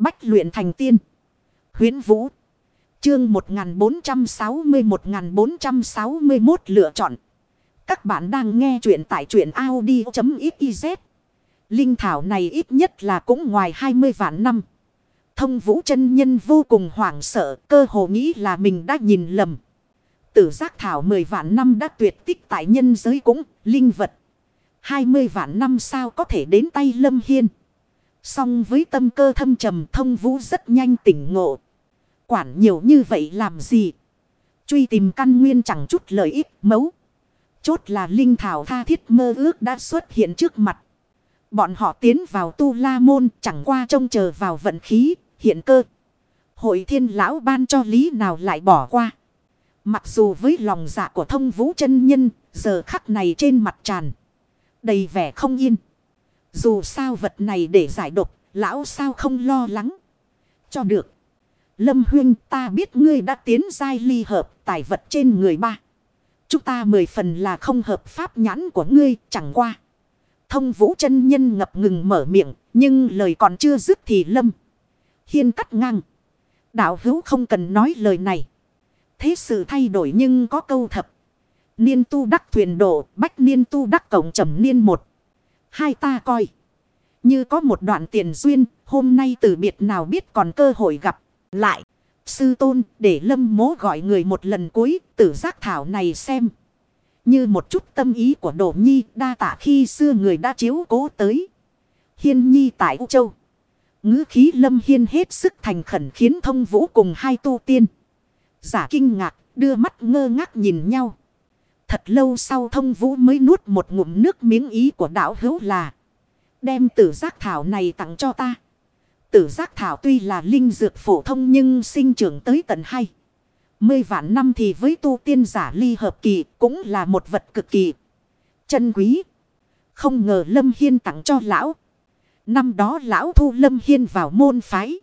Bách luyện thành tiên. Huyến Vũ. Chương 1460-1461 lựa chọn. Các bạn đang nghe truyện tại truyện Audi.xyz. Linh thảo này ít nhất là cũng ngoài 20 vạn năm. Thông vũ chân nhân vô cùng hoảng sợ, cơ hồ nghĩ là mình đã nhìn lầm. Tử giác thảo 10 vạn năm đã tuyệt tích tại nhân giới cũng, linh vật. 20 vạn năm sao có thể đến tay Lâm Hiên. Song với tâm cơ thâm trầm thông vũ rất nhanh tỉnh ngộ. Quản nhiều như vậy làm gì? Truy tìm căn nguyên chẳng chút lợi ích mấu. Chốt là linh thảo tha thiết mơ ước đã xuất hiện trước mặt. Bọn họ tiến vào tu la môn chẳng qua trông chờ vào vận khí, hiện cơ. Hội thiên lão ban cho lý nào lại bỏ qua. Mặc dù với lòng dạ của thông vũ chân nhân, giờ khắc này trên mặt tràn. Đầy vẻ không yên. Dù sao vật này để giải độc, lão sao không lo lắng. Cho được. Lâm huyên ta biết ngươi đã tiến giai ly hợp tài vật trên người ba. Chúng ta mười phần là không hợp pháp nhãn của ngươi chẳng qua. Thông vũ chân nhân ngập ngừng mở miệng. Nhưng lời còn chưa dứt thì lâm. Hiên cắt ngang. Đạo hữu không cần nói lời này. Thế sự thay đổi nhưng có câu thập. Niên tu đắc thuyền độ. Bách niên tu đắc cổng trầm niên một. Hai ta coi. Như có một đoạn tiền duyên. Hôm nay từ biệt nào biết còn cơ hội gặp. Lại. Sư tôn, để lâm mố gọi người một lần cuối. Tử giác thảo này xem. Như một chút tâm ý của Đỗ Nhi, đa tạ khi xưa người đã chiếu cố tới. Hiên Nhi tại U Châu. ngữ khí lâm hiên hết sức thành khẩn khiến thông vũ cùng hai tu tiên. Giả kinh ngạc, đưa mắt ngơ ngác nhìn nhau. Thật lâu sau thông vũ mới nuốt một ngụm nước miếng ý của đảo hữu là. Đem tử giác thảo này tặng cho ta. Tử giác thảo tuy là linh dược phổ thông nhưng sinh trưởng tới tận hay. Mươi vạn năm thì với tu tiên giả ly hợp kỳ cũng là một vật cực kỳ chân quý. Không ngờ Lâm Hiên tặng cho lão. Năm đó lão thu Lâm Hiên vào môn phái.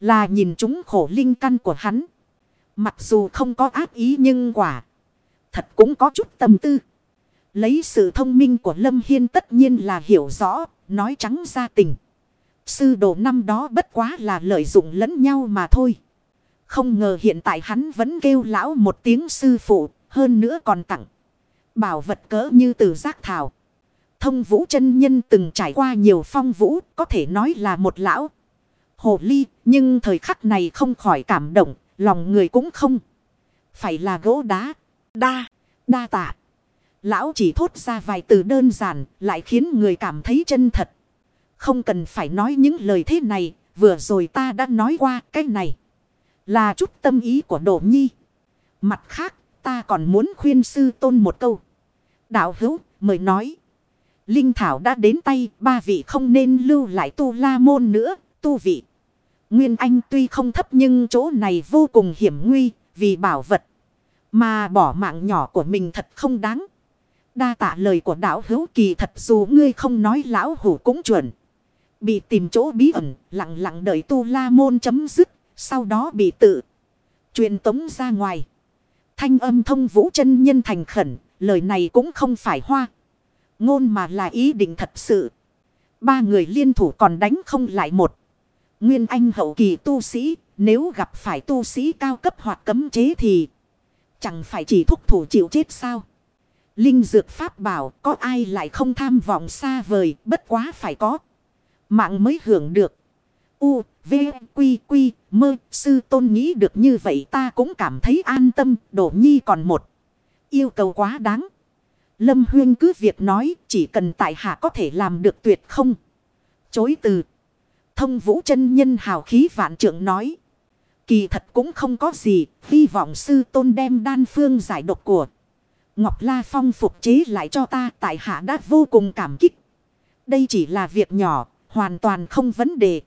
Là nhìn chúng khổ linh căn của hắn. Mặc dù không có ác ý nhưng quả. Thật cũng có chút tâm tư. Lấy sự thông minh của Lâm Hiên tất nhiên là hiểu rõ. Nói trắng ra tình. Sư đồ năm đó bất quá là lợi dụng lẫn nhau mà thôi. Không ngờ hiện tại hắn vẫn kêu lão một tiếng sư phụ, hơn nữa còn tặng. Bảo vật cỡ như từ giác thảo. Thông vũ chân nhân từng trải qua nhiều phong vũ, có thể nói là một lão. Hồ ly, nhưng thời khắc này không khỏi cảm động, lòng người cũng không. Phải là gỗ đá, đa, đa tạ. Lão chỉ thốt ra vài từ đơn giản, lại khiến người cảm thấy chân thật. Không cần phải nói những lời thế này, vừa rồi ta đã nói qua cái này. Là chút tâm ý của Đỗ Nhi. Mặt khác, ta còn muốn khuyên sư tôn một câu. Đạo hữu, mời nói. Linh Thảo đã đến tay, ba vị không nên lưu lại tu la môn nữa, tu vị. Nguyên Anh tuy không thấp nhưng chỗ này vô cùng hiểm nguy, vì bảo vật. Mà bỏ mạng nhỏ của mình thật không đáng. Đa tạ lời của đạo hữu kỳ thật dù ngươi không nói lão hủ cũng chuẩn. Bị tìm chỗ bí ẩn, lặng lặng đợi tu la môn chấm dứt. Sau đó bị tự. truyền tống ra ngoài. Thanh âm thông vũ chân nhân thành khẩn. Lời này cũng không phải hoa. Ngôn mà là ý định thật sự. Ba người liên thủ còn đánh không lại một. Nguyên anh hậu kỳ tu sĩ. Nếu gặp phải tu sĩ cao cấp hoặc cấm chế thì. Chẳng phải chỉ thúc thủ chịu chết sao. Linh dược pháp bảo có ai lại không tham vọng xa vời. Bất quá phải có. Mạng mới hưởng được. U, V, Quy, Quy, Mơ, sư tôn nghĩ được như vậy ta cũng cảm thấy an tâm, đổ nhi còn một. Yêu cầu quá đáng. Lâm Huyên cứ việc nói, chỉ cần tại hạ có thể làm được tuyệt không. Chối từ. Thông vũ chân nhân hào khí vạn trưởng nói. Kỳ thật cũng không có gì, hy vọng sư tôn đem đan phương giải độc của. Ngọc La Phong phục chế lại cho ta, tại hạ đã vô cùng cảm kích. Đây chỉ là việc nhỏ, hoàn toàn không vấn đề.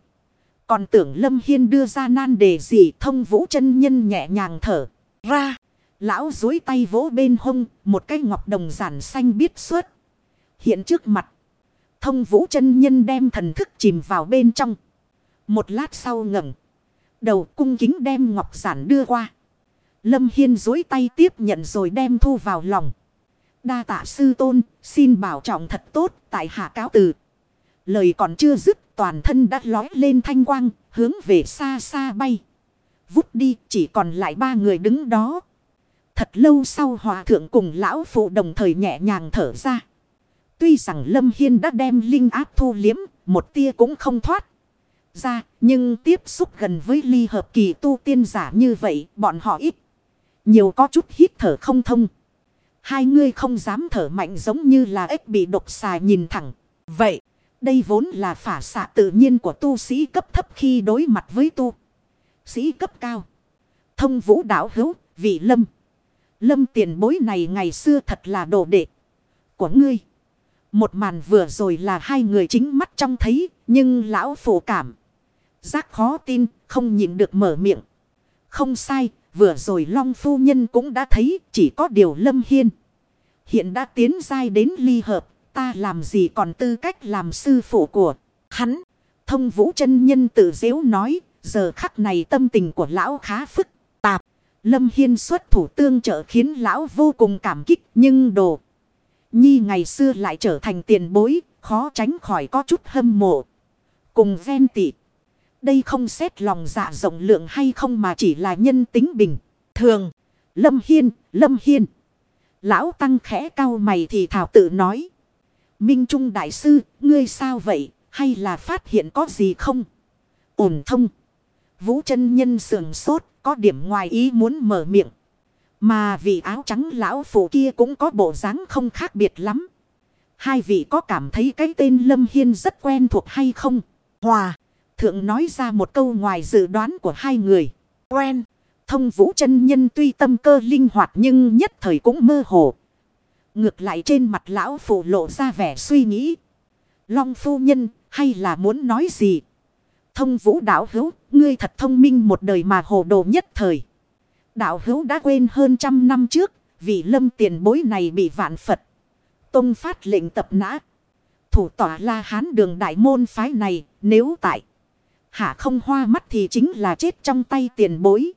Còn tưởng Lâm Hiên đưa ra nan đề gì thông vũ chân nhân nhẹ nhàng thở ra. Lão dối tay vỗ bên hông, một cái ngọc đồng giản xanh biết suốt. Hiện trước mặt, thông vũ chân nhân đem thần thức chìm vào bên trong. Một lát sau ngẩng đầu cung kính đem ngọc giản đưa qua. Lâm Hiên dối tay tiếp nhận rồi đem thu vào lòng. Đa tạ sư tôn, xin bảo trọng thật tốt, tại hạ cáo từ. Lời còn chưa dứt toàn thân đã lói lên thanh quang, hướng về xa xa bay. Vút đi chỉ còn lại ba người đứng đó. Thật lâu sau hòa thượng cùng lão phụ đồng thời nhẹ nhàng thở ra. Tuy rằng Lâm Hiên đã đem linh áp thu liếm, một tia cũng không thoát ra, nhưng tiếp xúc gần với ly hợp kỳ tu tiên giả như vậy, bọn họ ít. Nhiều có chút hít thở không thông. Hai người không dám thở mạnh giống như là ếch bị độc xà nhìn thẳng. Vậy, đây vốn là phả xạ tự nhiên của tu sĩ cấp thấp khi đối mặt với tu. Sĩ cấp cao. Thông vũ đạo hữu, vị lâm. Lâm tiền bối này ngày xưa thật là đồ đệ của ngươi. Một màn vừa rồi là hai người chính mắt trong thấy, nhưng lão phổ cảm. Giác khó tin, không nhịn được mở miệng. Không sai, vừa rồi Long Phu Nhân cũng đã thấy, chỉ có điều Lâm Hiên. Hiện đã tiến dai đến ly hợp, ta làm gì còn tư cách làm sư phụ của hắn. Thông vũ chân nhân tự dễu nói, giờ khắc này tâm tình của lão khá phức tạp. Lâm Hiên xuất thủ tương trợ khiến lão vô cùng cảm kích, nhưng đồ. Nhi ngày xưa lại trở thành tiền bối, khó tránh khỏi có chút hâm mộ. Cùng ven tị. Đây không xét lòng dạ rộng lượng hay không mà chỉ là nhân tính bình. Thường, Lâm Hiên, Lâm Hiên. Lão Tăng khẽ cao mày thì thảo tự nói. Minh Trung Đại Sư, ngươi sao vậy? Hay là phát hiện có gì không? Ổn thông. Vũ chân nhân sườn sốt, có điểm ngoài ý muốn mở miệng. Mà vị áo trắng lão phụ kia cũng có bộ dáng không khác biệt lắm. Hai vị có cảm thấy cái tên Lâm Hiên rất quen thuộc hay không? Hòa. Thượng nói ra một câu ngoài dự đoán của hai người. Quen. Thông vũ chân nhân tuy tâm cơ linh hoạt nhưng nhất thời cũng mơ hồ. Ngược lại trên mặt lão phụ lộ ra vẻ suy nghĩ. Long phu nhân hay là muốn nói gì? Thông vũ đạo hữu, ngươi thật thông minh một đời mà hồ đồ nhất thời. Đạo hữu đã quên hơn trăm năm trước, vì lâm tiền bối này bị vạn Phật. Tông phát lệnh tập nã. Thủ tỏa la hán đường đại môn phái này, nếu tại. Hạ không hoa mắt thì chính là chết trong tay tiền bối.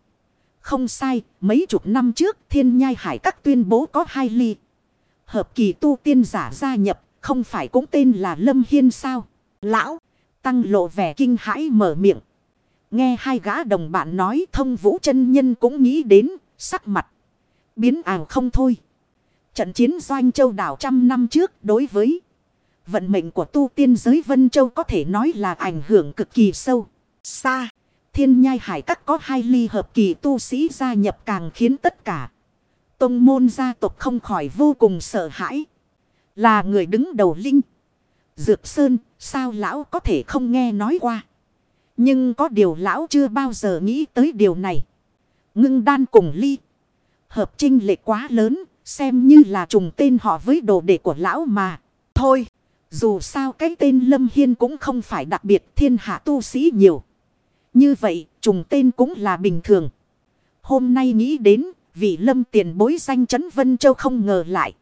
Không sai, mấy chục năm trước thiên nhai hải các tuyên bố có hai ly. Hợp kỳ tu tiên giả gia nhập, không phải cũng tên là Lâm Hiên sao? Lão, tăng lộ vẻ kinh hãi mở miệng. Nghe hai gã đồng bạn nói thông vũ chân nhân cũng nghĩ đến, sắc mặt. Biến ảo không thôi. Trận chiến doanh châu đảo trăm năm trước đối với vận mệnh của tu tiên giới Vân Châu có thể nói là ảnh hưởng cực kỳ sâu. Xa, thiên nhai hải các có hai ly hợp kỳ tu sĩ gia nhập càng khiến tất cả. Tông môn gia tộc không khỏi vô cùng sợ hãi. Là người đứng đầu linh. Dược Sơn, sao lão có thể không nghe nói qua. Nhưng có điều lão chưa bao giờ nghĩ tới điều này. Ngưng đan cùng ly. Hợp trinh lệ quá lớn, xem như là trùng tên họ với đồ đệ của lão mà. Thôi, dù sao cái tên Lâm Hiên cũng không phải đặc biệt thiên hạ tu sĩ nhiều. Như vậy, trùng tên cũng là bình thường. Hôm nay nghĩ đến, vị lâm tiền bối danh chấn Vân Châu không ngờ lại.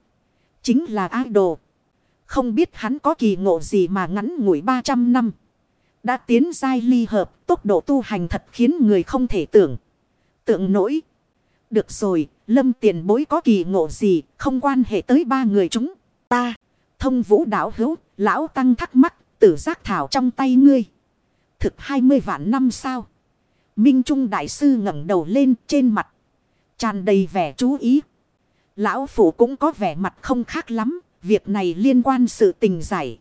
Chính là idol. Không biết hắn có kỳ ngộ gì mà ngắn ngủi 300 năm. Đã tiến giai ly hợp, tốc độ tu hành thật khiến người không thể tưởng. Tượng nổi. Được rồi, lâm tiền bối có kỳ ngộ gì, không quan hệ tới ba người chúng. Ta, thông vũ đạo hữu, lão tăng thắc mắc, tử giác thảo trong tay ngươi thực 20 vạn năm sao? Minh Trung Đại Sư ngẩng đầu lên trên mặt. tràn đầy vẻ chú ý. Lão Phủ cũng có vẻ mặt không khác lắm. Việc này liên quan sự tình giải.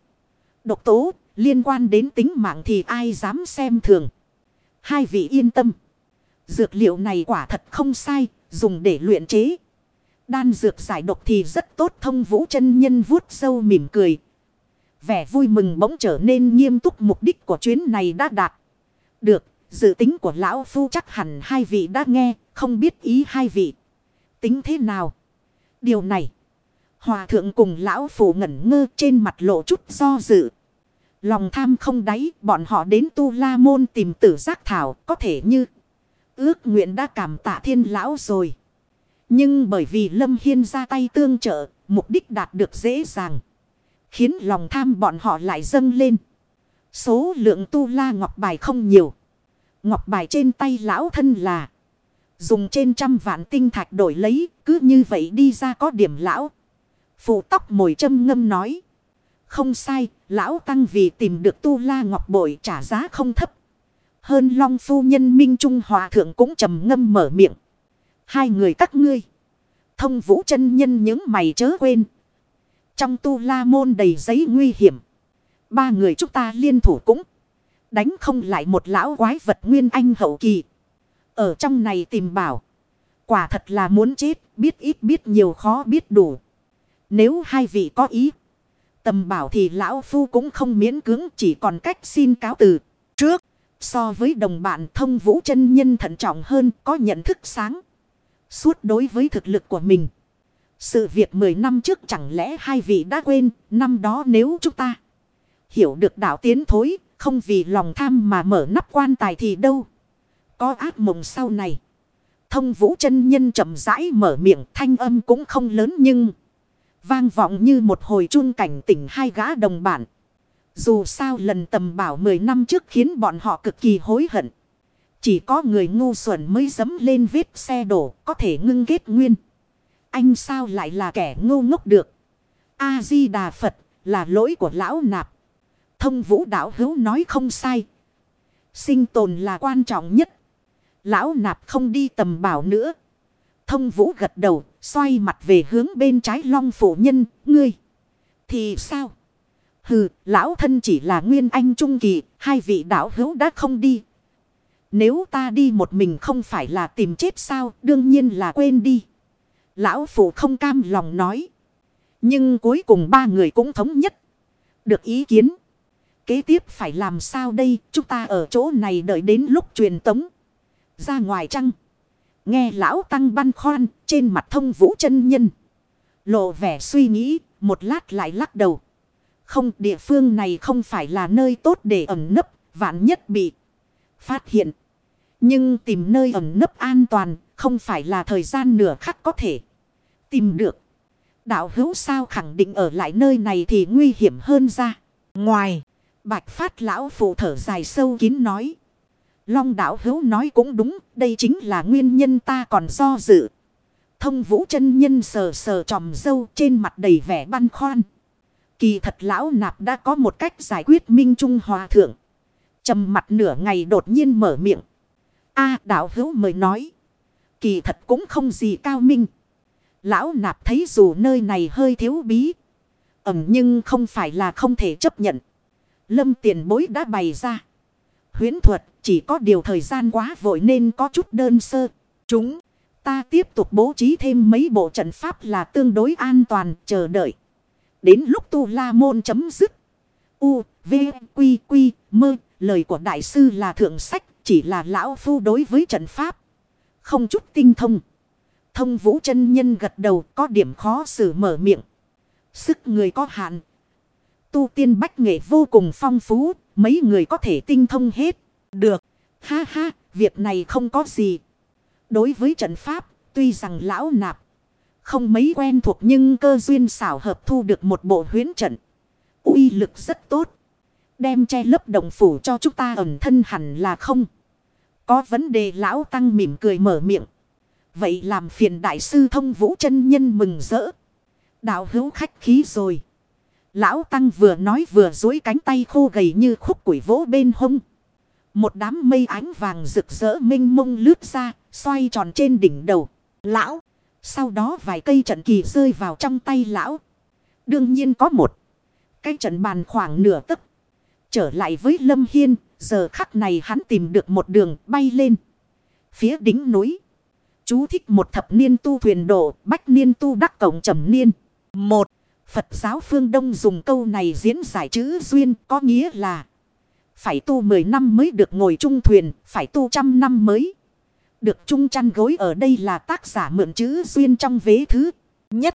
Độc tố liên quan đến tính mạng thì ai dám xem thường. Hai vị yên tâm. Dược liệu này quả thật không sai. Dùng để luyện chế. Đan dược giải độc thì rất tốt thông vũ chân nhân vuốt sâu mỉm cười. Vẻ vui mừng bỗng trở nên nghiêm túc mục đích của chuyến này đã đạt. Được, dự tính của lão phu chắc hẳn hai vị đã nghe, không biết ý hai vị. Tính thế nào? Điều này, hòa thượng cùng lão phu ngẩn ngơ trên mặt lộ chút do dự. Lòng tham không đáy, bọn họ đến tu la môn tìm tử giác thảo, có thể như ước nguyện đã cảm tạ thiên lão rồi. Nhưng bởi vì Lâm Hiên ra tay tương trợ, mục đích đạt được dễ dàng. Khiến lòng tham bọn họ lại dâng lên. Số lượng tu la ngọc bài không nhiều. Ngọc bài trên tay lão thân là. Dùng trên trăm vạn tinh thạch đổi lấy. Cứ như vậy đi ra có điểm lão. Phụ tóc mồi châm ngâm nói. Không sai. Lão tăng vì tìm được tu la ngọc bội trả giá không thấp. hơn long phu nhân minh trung hòa thượng cũng trầm ngâm mở miệng. Hai người các ngươi. Thông vũ chân nhân những mày chớ quên. Trong tu la môn đầy giấy nguy hiểm. Ba người chúng ta liên thủ cũng. Đánh không lại một lão quái vật nguyên anh hậu kỳ. Ở trong này tìm bảo. Quả thật là muốn chết. Biết ít biết nhiều khó biết đủ. Nếu hai vị có ý. Tầm bảo thì lão phu cũng không miễn cưỡng. Chỉ còn cách xin cáo từ. Trước. So với đồng bạn thông vũ chân nhân thận trọng hơn. Có nhận thức sáng. Suốt đối với thực lực của mình. Sự việc 10 năm trước chẳng lẽ hai vị đã quên. Năm đó nếu chúng ta hiểu được đạo tiến thối, không vì lòng tham mà mở nắp quan tài thì đâu. Có ác mộng sau này. Thông vũ chân nhân chậm rãi mở miệng thanh âm cũng không lớn nhưng vang vọng như một hồi chuông cảnh tỉnh hai gã đồng bản. Dù sao lần tầm bảo 10 năm trước khiến bọn họ cực kỳ hối hận. Chỉ có người ngu xuẩn mới dấm lên vết xe đổ có thể ngưng kết nguyên. Anh sao lại là kẻ ngu ngốc được. A-di-đà Phật là lỗi của lão nạp. Thông vũ đạo hữu nói không sai. Sinh tồn là quan trọng nhất. Lão nạp không đi tầm bảo nữa. Thông vũ gật đầu, xoay mặt về hướng bên trái long phụ nhân, ngươi. Thì sao? Hừ, lão thân chỉ là nguyên anh trung kỳ, hai vị đạo hữu đã không đi. Nếu ta đi một mình không phải là tìm chết sao, đương nhiên là quên đi. Lão phụ không cam lòng nói. Nhưng cuối cùng ba người cũng thống nhất. Được ý kiến. Kế tiếp phải làm sao đây? Chúng ta ở chỗ này đợi đến lúc truyền tống. Ra ngoài trăng. Nghe lão tăng băn khoăn trên mặt thông vũ chân nhân. Lộ vẻ suy nghĩ. Một lát lại lắc đầu. Không địa phương này không phải là nơi tốt để ẩn nấp. Vạn nhất bị phát hiện. Nhưng tìm nơi ẩn nấp an toàn. Không phải là thời gian nửa khắc có thể tìm được. Đạo hữu sao khẳng định ở lại nơi này thì nguy hiểm hơn ra. Ngoài. Bạch phát lão phụ thở dài sâu kín nói. Long đạo hữu nói cũng đúng, đây chính là nguyên nhân ta còn do dự. Thông vũ chân nhân sờ sờ tròm dâu trên mặt đầy vẻ băn khoăn. Kỳ thật lão nạp đã có một cách giải quyết minh trung hòa thượng. trầm mặt nửa ngày đột nhiên mở miệng a đạo hữu mời nói. Kỳ thật cũng không gì cao minh. Lão nạp thấy dù nơi này hơi thiếu bí. Ẩm nhưng không phải là không thể chấp nhận. Lâm tiền bối đã bày ra. Huyến thuật chỉ có điều thời gian quá vội nên có chút đơn sơ. Chúng ta tiếp tục bố trí thêm mấy bộ trận pháp là tương đối an toàn chờ đợi. Đến lúc tu la môn chấm dứt. U, V, Quy, Quy, Mơ. Lời của đại sư là thượng sách chỉ là lão phu đối với trận pháp. Không chút tinh thông. Thông vũ chân nhân gật đầu có điểm khó xử mở miệng. Sức người có hạn tu tiên bách nghệ vô cùng phong phú, mấy người có thể tinh thông hết. Được, ha ha, việc này không có gì. Đối với trận pháp, tuy rằng lão nạp không mấy quen thuộc nhưng cơ duyên xảo hợp thu được một bộ huyến trận. uy lực rất tốt. Đem che lớp đồng phủ cho chúng ta ẩn thân hẳn là không. Có vấn đề lão tăng mỉm cười mở miệng. Vậy làm phiền đại sư thông vũ chân nhân mừng rỡ. Đạo hữu khách khí rồi. Lão Tăng vừa nói vừa dối cánh tay khô gầy như khúc củi vỗ bên hông. Một đám mây ánh vàng rực rỡ minh mông lướt ra, xoay tròn trên đỉnh đầu. Lão! Sau đó vài cây trận kỳ rơi vào trong tay lão. Đương nhiên có một. Cái trận bàn khoảng nửa tấc. Trở lại với Lâm Hiên, giờ khắc này hắn tìm được một đường bay lên. Phía đỉnh núi. Chú thích một thập niên tu thuyền độ, bách niên tu đắc cổng trầm niên. Một. Phật giáo phương Đông dùng câu này diễn giải chữ duyên có nghĩa là phải tu 10 năm mới được ngồi chung thuyền, phải tu trăm năm mới. Được chung chăn gối ở đây là tác giả mượn chữ duyên trong vế thứ nhất.